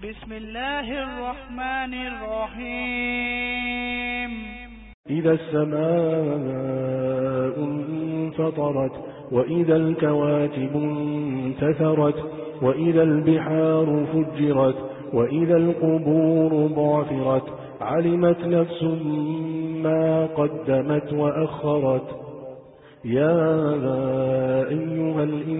بسم الله الرحمن الرحيم. إذا السماء انفطرت وإذا الكواكب انتثرت وإذا البحار فجرت وإذا القبور ضافرت علمت نفس ما قدمت وأخرت. يا أيها الإنسان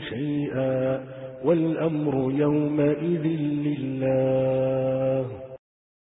شيئا والأمر يومئذ لله